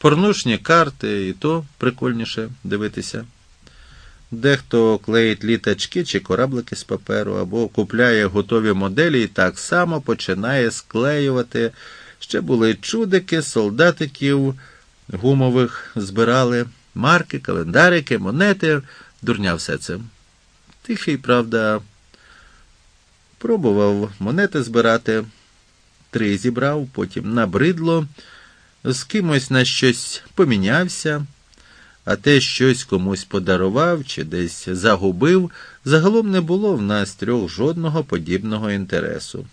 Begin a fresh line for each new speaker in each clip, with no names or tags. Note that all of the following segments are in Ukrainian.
Порнушні карти, і то прикольніше дивитися. Дехто клеїть літачки чи кораблики з паперу, або купляє готові моделі і так само починає склеювати. Ще були чудики, солдатиків гумових збирали, марки, календарики, монети, дурня все це. Тихий, правда, пробував монети збирати, три зібрав, потім набридло, з кимось на щось помінявся а те щось комусь подарував чи десь загубив, загалом не було в нас трьох жодного подібного інтересу.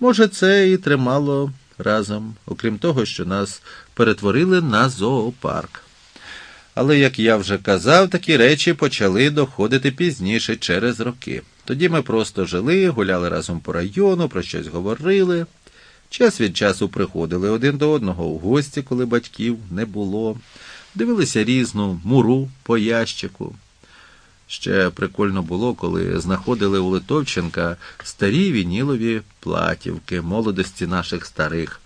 Може, це і тримало разом, окрім того, що нас перетворили на зоопарк. Але, як я вже казав, такі речі почали доходити пізніше через роки. Тоді ми просто жили, гуляли разом по району, про щось говорили. Час від часу приходили один до одного у гості, коли батьків не було дивилися різну муру по ящику. Ще прикольно було, коли знаходили у Литовченка старі вінілові платівки молодості наших старих,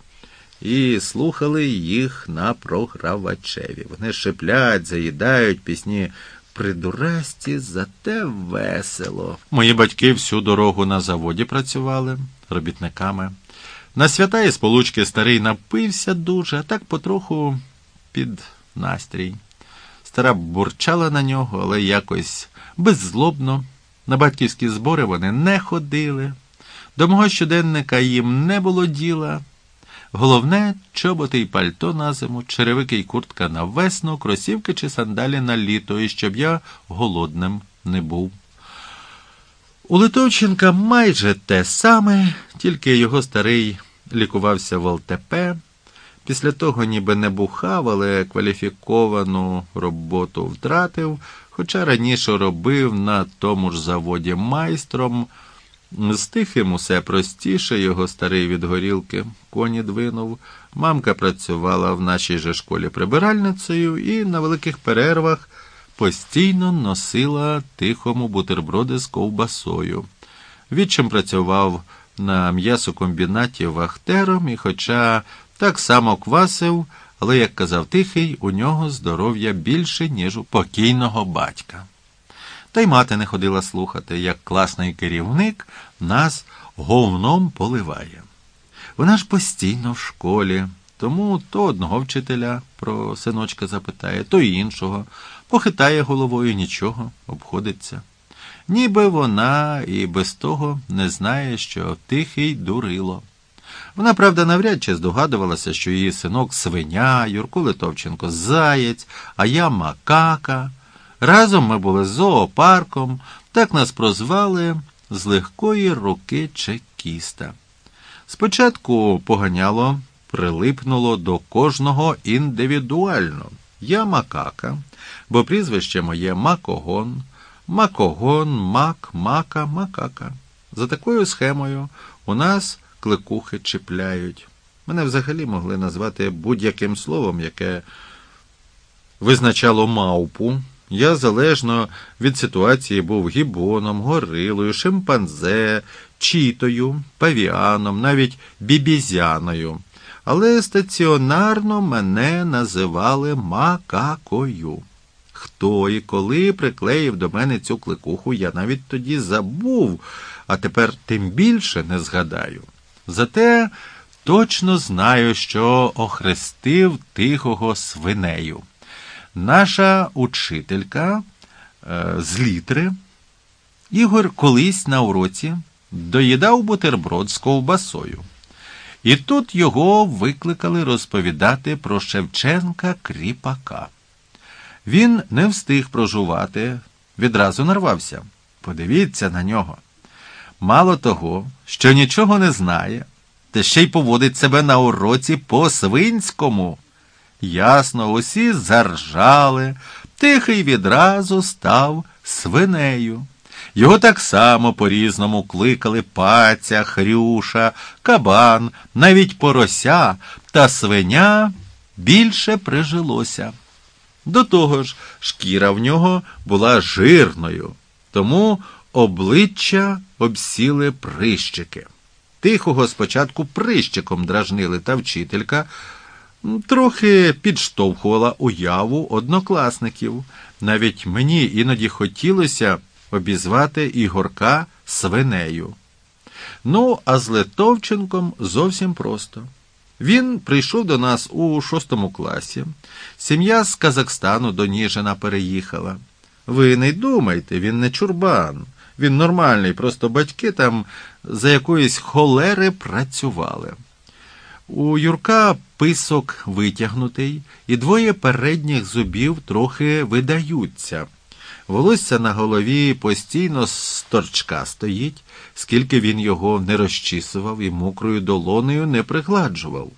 і слухали їх на програвачеві. Вони шиплять, заїдають пісні придурасті, зате весело. Мої батьки всю дорогу на заводі працювали робітниками. На свята і сполучки старий напився дуже, а так потроху під настрій. Стара бурчала на нього, але якось беззлобно. На батьківські збори вони не ходили. До мого щоденника їм не було діла. Головне чоботи й пальто на зиму, черевики й куртка на весну, кросівки чи сандалі на літо, і щоб я голодним не був. У Литовченка майже те саме, тільки його старий лікувався в ЛТП. Після того ніби не бухав, але кваліфіковану роботу втратив, хоча раніше робив на тому ж заводі майстром. З тихим усе простіше, його старий від горілки коні двинув. Мамка працювала в нашій же школі прибиральницею і на великих перервах постійно носила тихому бутерброди з ковбасою. Відчим працював на м'ясокомбінаті вахтером, і, хоча так само квасив, але, як казав тихий, у нього здоров'я більше, ніж у покійного батька. Та й мати не ходила слухати, як класний керівник нас говном поливає. Вона ж постійно в школі, тому то одного вчителя про синочка запитає, то іншого, похитає головою нічого, обходиться. Ніби вона і без того не знає, що тихий дурило. Вона, правда, навряд чи здогадувалася, що її синок свиня, Юрко Литовченко заєць, а я макака. Разом ми були з зоопарком, так нас прозвали з легкої руки чекіста. Спочатку поганяло, прилипнуло до кожного індивідуально. Я макака, бо прізвище моє макогон, макогон, мак, мака, макака. За такою схемою у нас кликухи чіпляють. Мене взагалі могли назвати будь-яким словом, яке визначало мавпу. Я залежно від ситуації був гібоном, горилою, шимпанзе, чітою, павіаном, навіть бібізяною. Але стаціонарно мене називали макакою. Хто і коли приклеїв до мене цю кликуху, я навіть тоді забув, а тепер тим більше не згадаю. Зате точно знаю, що охрестив тихого свинею. Наша учителька е, з літри Ігор колись на уроці доїдав бутерброд з ковбасою. І тут його викликали розповідати про Шевченка Кріпака. Він не встиг прожувати, відразу нарвався. Подивіться на нього. Мало того, що нічого не знає, та ще й поводить себе на уроці по свинському. Ясно, усі заржали, тихий відразу став свинею. Його так само по різному кликали паця, хрюша, кабан, навіть порося, та свиня більше прижилося. До того ж, шкіра в нього була жирною, тому обличчя обсіли прищики. Тихого спочатку прищиком дражнили, та вчителька трохи підштовхувала уяву однокласників. Навіть мені іноді хотілося обізвати Ігорка свинею. Ну, а з Литовченком зовсім просто. Він прийшов до нас у шостому класі. Сім'я з Казахстану до Ніжина переїхала. Ви не думайте, він не чурбан. Він нормальний, просто батьки там за якоїсь холери працювали. У Юрка писок витягнутий, і двоє передніх зубів трохи видаються. Волосся на голові постійно з торчка стоїть, скільки він його не розчісував і мокрою долонею не пригладжував.